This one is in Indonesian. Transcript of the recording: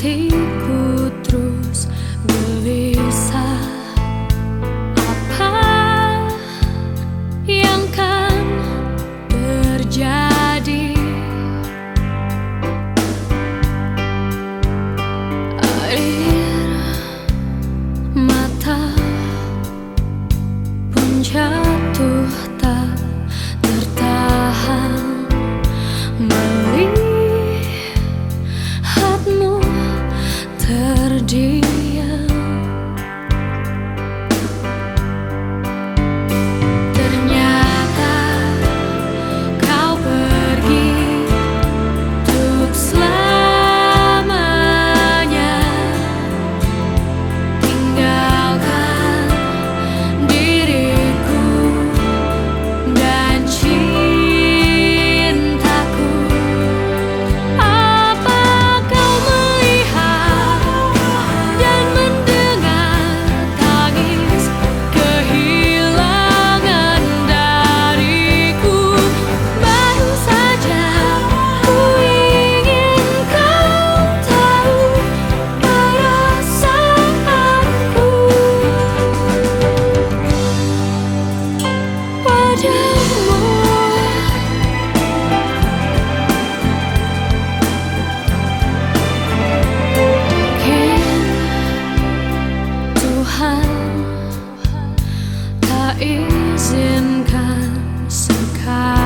hatiku terus gelisah. Apa yang kan terjadi? Air mata pun jatuh tak Thais in Kansas.